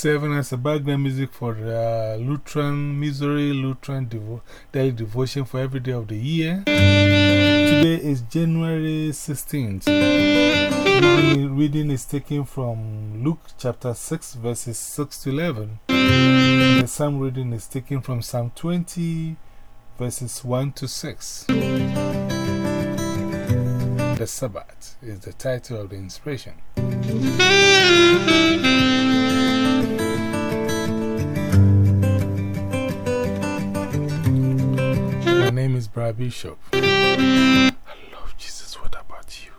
serving as a background music for the Lutheran, Missouri Lutheran Devo Daily Devotion for every day of the year. Today is January 16th. Reading, reading is taken from Luke chapter 6, verses 6 to 11. The psalm reading is taken from Psalm 20, verses 1 to 6. The Sabbath is the title of the inspiration. Brad Bishop. I love Jesus. What about you?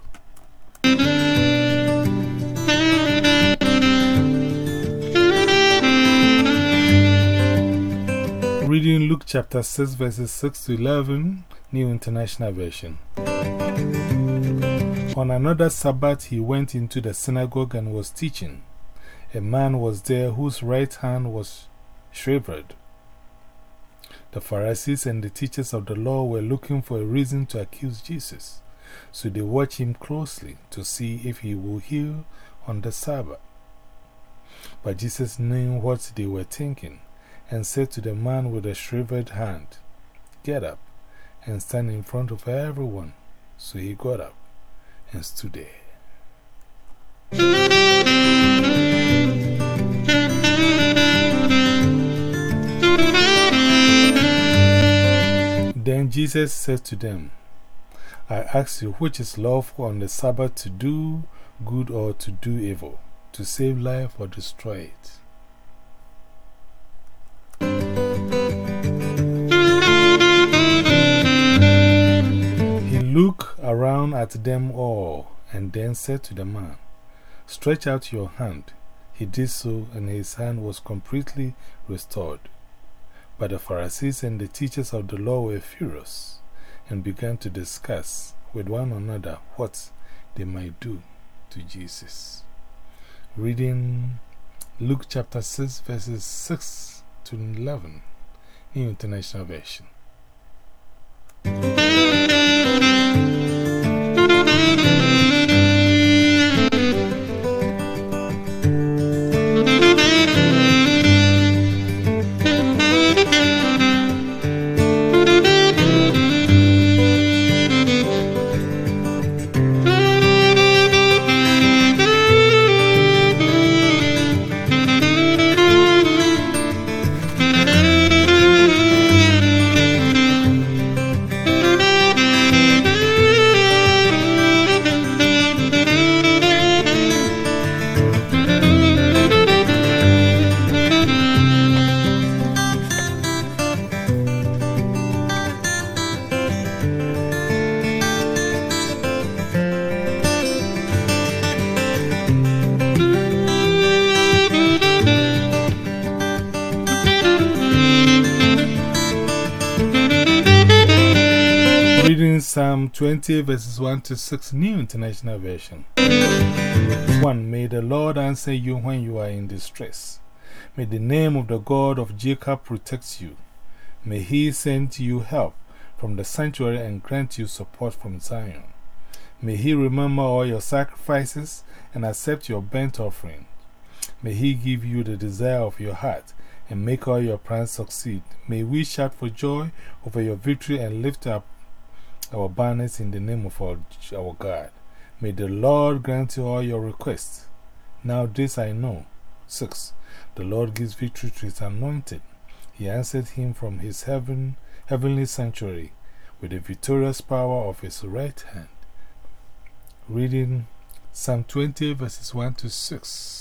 Reading Luke chapter 6, verses 6 to 11, New International Version. On another Sabbath, he went into the synagogue and was teaching. A man was there whose right hand was shriveled. The Pharisees and the teachers of the law were looking for a reason to accuse Jesus, so they watched him closely to see if he would heal on the Sabbath. But Jesus knew what they were thinking and said to the man with the shriveled hand, Get up and stand in front of everyone. So he got up and stood there. Then Jesus said to them, I ask you, which is lawful on the Sabbath to do good or to do evil, to save life or destroy it? He looked around at them all and then said to the man, Stretch out your hand. He did so, and his hand was completely restored. But the Pharisees and the teachers of the law were furious and began to discuss with one another what they might do to Jesus. Reading Luke chapter 6, verses 6 to 11, New International Version. Psalm 20, verses 1 to 6, New International Version. 1. May the Lord answer you when you are in distress. May the name of the God of Jacob protect you. May he send you help from the sanctuary and grant you support from Zion. May he remember all your sacrifices and accept your burnt offering. May he give you the desire of your heart and make all your plans succeed. May we shout for joy over your victory and lift up our banners in the name of our, our God. May the Lord grant you all your requests. Now, this I know. 6. The Lord gives victory to his anointed. He answered him from his heaven, heavenly sanctuary with the victorious power of his right hand. Reading Psalm 20, verses 1 to 6.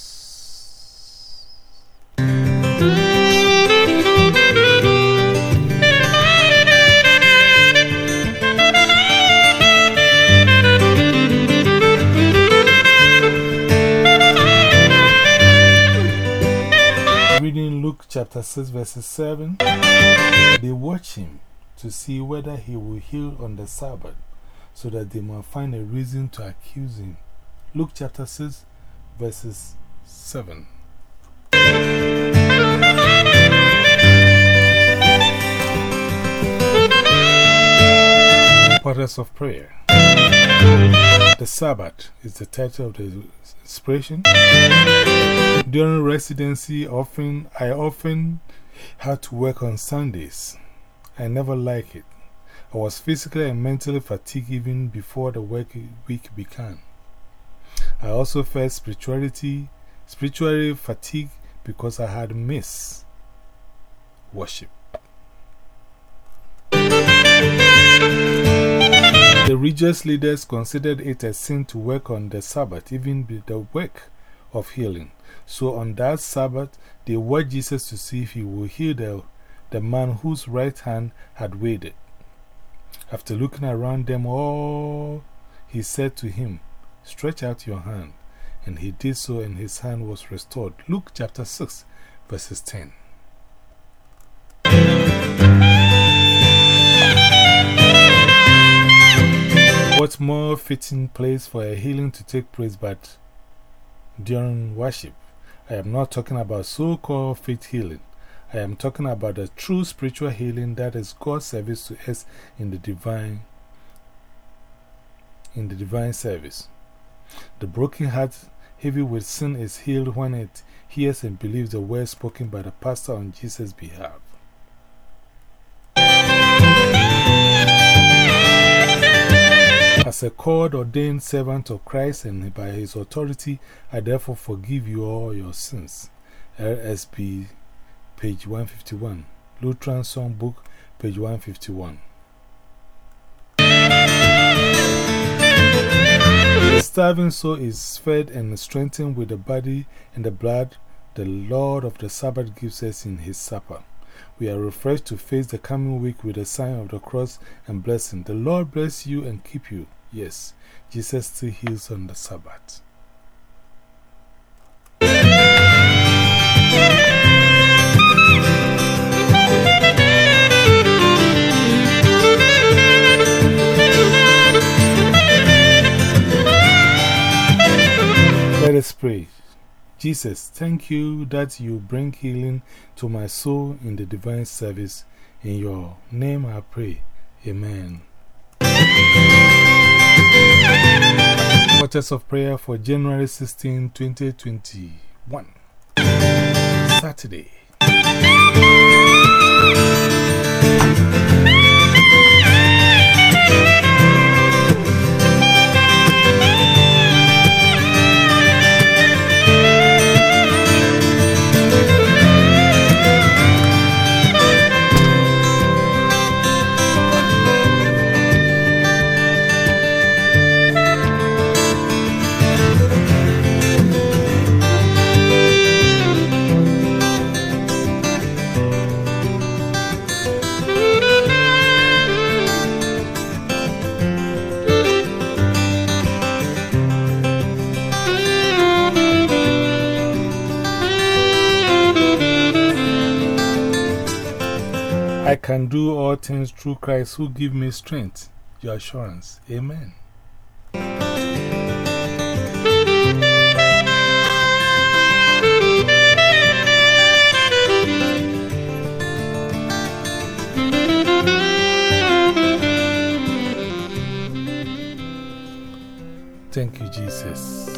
Chapter 6, verses 7. They watch him to see whether he will heal on the Sabbath, so that they might find a reason to accuse him. Luke chapter 6, verses 7. Portals of Prayer. The Sabbath is the title of the inspiration. During residency, often, I often had to work on Sundays. I never liked it. I was physically and mentally fatigued even before the work week began. I also felt spirituality, spiritually fatigued because I had missed worship. The religious leaders considered it a sin to work on the Sabbath, even the work of healing. So on that Sabbath, they watched Jesus to see if he would heal the, the man whose right hand had waited. After looking around them all, he said to him, Stretch out your hand. And he did so, and his hand was restored. Luke chapter 6, verses 10. What more fitting place for a healing to take place but during worship? I am not talking about so called faith healing. I am talking about the true spiritual healing that is God's service to us in the divine, in the divine service. The broken heart, heavy with sin, is healed when it hears and believes the words spoken by the pastor on Jesus' behalf. As a called ordained servant of Christ and by his authority, I therefore forgive you all your sins. LSB, page 151. Lutheran Songbook, page 151. The starving soul is fed and strengthened with the body and the blood the Lord of the Sabbath gives us in his supper. We are refreshed to face the coming week with the sign of the cross and blessing. The Lord bless you and keep you. Yes, Jesus still heals on the Sabbath. Jesus, thank you that you bring healing to my soul in the divine service. In your name I pray. Amen. Portals of Prayer for January 16, 2021. Saturday. I can do all things through Christ who gives me strength, your assurance. Amen. Thank you, Jesus.